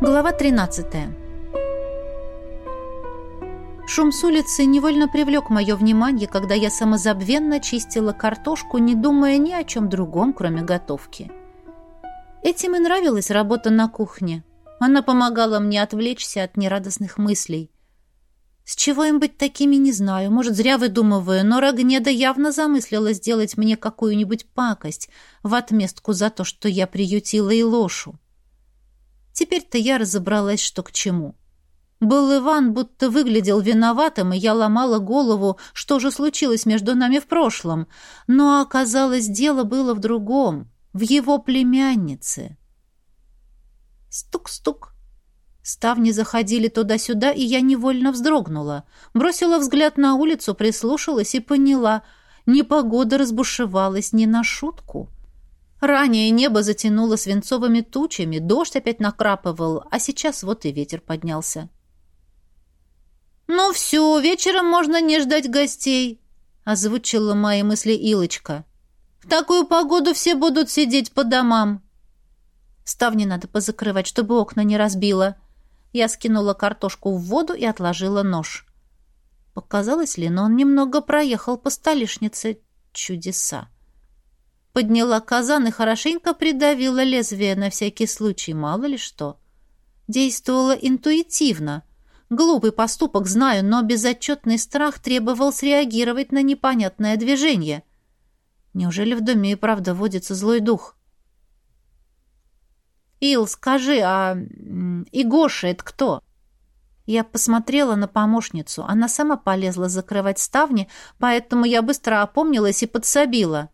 Глава 13. Шум с улицы невольно привлек мое внимание, когда я самозабвенно чистила картошку, не думая ни о чем другом, кроме готовки. Этим и нравилась работа на кухне. Она помогала мне отвлечься от нерадостных мыслей. С чего им быть такими, не знаю. Может, зря выдумываю, но Рогнеда явно замыслила сделать мне какую-нибудь пакость в отместку за то, что я приютила и лошу. Теперь-то я разобралась, что к чему. Был Иван, будто выглядел виноватым, и я ломала голову, что же случилось между нами в прошлом. Но оказалось, дело было в другом, в его племяннице. Стук-стук. Ставни заходили туда-сюда, и я невольно вздрогнула. Бросила взгляд на улицу, прислушалась и поняла. Непогода разбушевалась не на шутку. Ранее небо затянуло свинцовыми тучами, дождь опять накрапывал, а сейчас вот и ветер поднялся. «Ну все, вечером можно не ждать гостей», — озвучила мои мысли Илочка. «В такую погоду все будут сидеть по домам». «Ставни надо позакрывать, чтобы окна не разбило». Я скинула картошку в воду и отложила нож. Показалось ли, но он немного проехал по столешнице. Чудеса. Подняла казан и хорошенько придавила лезвие на всякий случай, мало ли что. Действовала интуитивно. Глупый поступок, знаю, но безотчетный страх требовал среагировать на непонятное движение. Неужели в доме и правда водится злой дух? «Ил, скажи, а Игоша это кто?» Я посмотрела на помощницу. Она сама полезла закрывать ставни, поэтому я быстро опомнилась и подсобила.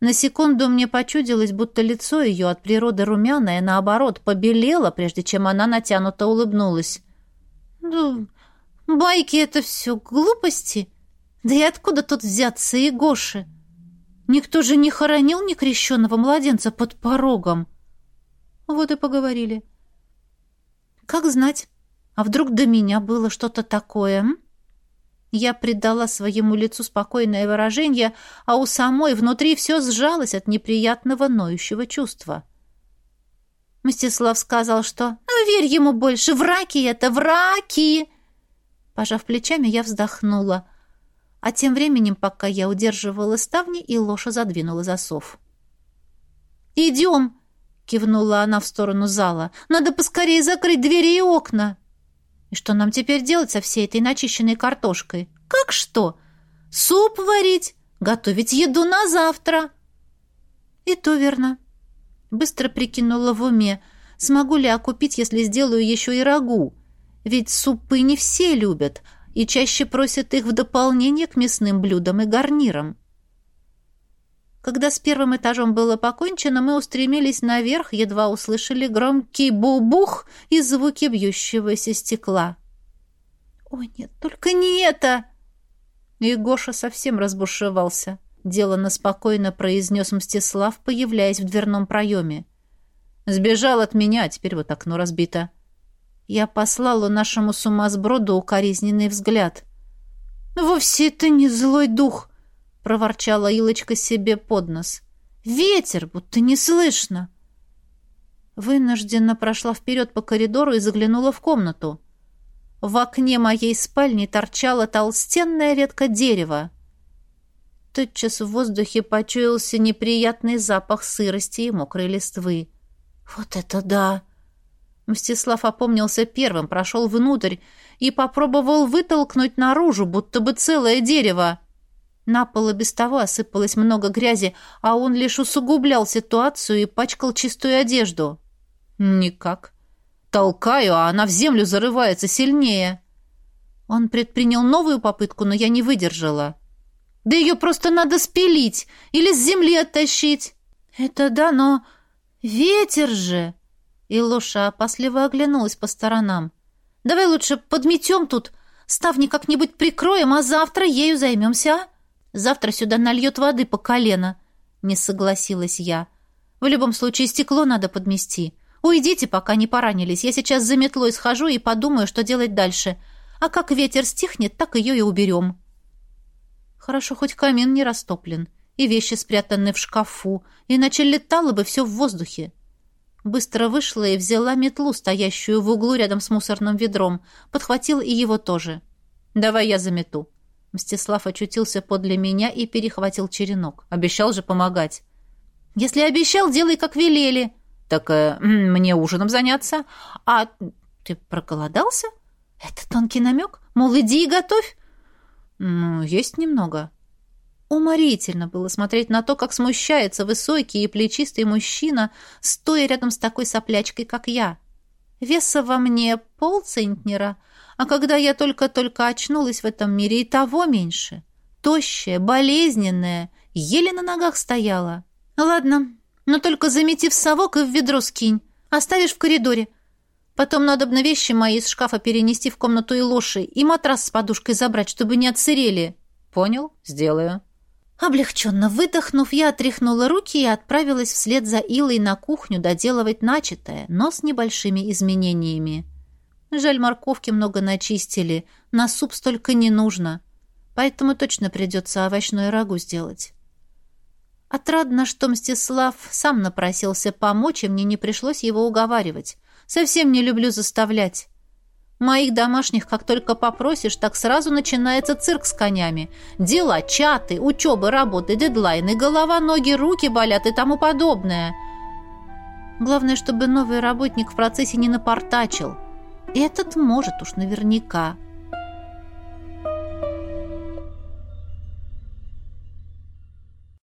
На секунду мне почудилось, будто лицо ее от природы румяное, наоборот, побелело, прежде чем она натянуто улыбнулась. «Ну, байки — это все глупости. Да и откуда тут взяться Егоши? Никто же не хоронил некрещенного младенца под порогом». Вот и поговорили. «Как знать, а вдруг до меня было что-то такое?» Я придала своему лицу спокойное выражение, а у самой внутри все сжалось от неприятного ноющего чувства. Мстислав сказал, что «Ну, верь ему больше, враки это, враки!» Пожав плечами, я вздохнула. А тем временем, пока я удерживала ставни, и лоша задвинула засов. «Идем!» — кивнула она в сторону зала. «Надо поскорее закрыть двери и окна!» И что нам теперь делать со всей этой начищенной картошкой? Как что? Суп варить? Готовить еду на завтра? И то верно. Быстро прикинула в уме. Смогу ли окупить, если сделаю еще и рагу? Ведь супы не все любят, и чаще просят их в дополнение к мясным блюдам и гарнирам. Когда с первым этажом было покончено, мы устремились наверх, едва услышали громкий бубух и звуки бьющегося стекла. «Ой, нет, только не это!» И Гоша совсем разбушевался. Делано спокойно произнес Мстислав, появляясь в дверном проеме. «Сбежал от меня, а теперь вот окно разбито». Я послала нашему сумасброду укоризненный взгляд. «Вовсе это не злой дух!» — проворчала Илочка себе под нос. «Ветер, будто не слышно!» Вынужденно прошла вперед по коридору и заглянула в комнату. В окне моей спальни торчала толстенная ветка дерева. Тотчас в воздухе почуялся неприятный запах сырости и мокрой листвы. «Вот это да!» Мстислав опомнился первым, прошел внутрь и попробовал вытолкнуть наружу, будто бы целое дерево. На пол и без того осыпалось много грязи, а он лишь усугублял ситуацию и пачкал чистую одежду. «Никак. Толкаю, а она в землю зарывается сильнее». Он предпринял новую попытку, но я не выдержала. «Да ее просто надо спилить или с земли оттащить». «Это да, но ветер же!» И Лоша опасливо оглянулась по сторонам. «Давай лучше подметем тут, ставни как-нибудь прикроем, а завтра ею займемся, а?» Завтра сюда нальет воды по колено», — не согласилась я. «В любом случае стекло надо подмести. Уйдите, пока не поранились. Я сейчас за метлой схожу и подумаю, что делать дальше. А как ветер стихнет, так ее и уберем». Хорошо, хоть камин не растоплен, и вещи спрятаны в шкафу, иначе летало бы все в воздухе. Быстро вышла и взяла метлу, стоящую в углу рядом с мусорным ведром. Подхватил и его тоже. «Давай я замету». Мстислав очутился подле меня и перехватил черенок. Обещал же помогать. «Если обещал, делай, как велели». «Так э, мне ужином заняться. А ты проголодался? Это тонкий намек? Мол, иди и готовь?» «Ну, есть немного». Уморительно было смотреть на то, как смущается высокий и плечистый мужчина, стоя рядом с такой соплячкой, как я. Веса во мне полцентнера, а когда я только-только очнулась в этом мире, и того меньше. Тощая, болезненная, еле на ногах стояла. Ладно, но только замети в совок и в ведро скинь. Оставишь в коридоре. Потом надо бы на вещи мои из шкафа перенести в комнату и лоши и матрас с подушкой забрать, чтобы не отсырели. Понял? Сделаю. Облегченно выдохнув, я отряхнула руки и отправилась вслед за Илой на кухню доделывать начатое, но с небольшими изменениями. Жаль, морковки много начистили, на суп столько не нужно, поэтому точно придется овощное рагу сделать. Отрадно, что Мстислав сам напросился помочь, и мне не пришлось его уговаривать. Совсем не люблю заставлять. Моих домашних, как только попросишь, так сразу начинается цирк с конями. Дела, чаты, учеба, работы, дедлайны, голова, ноги, руки болят и тому подобное. Главное, чтобы новый работник в процессе не напортачил. Этот может уж наверняка.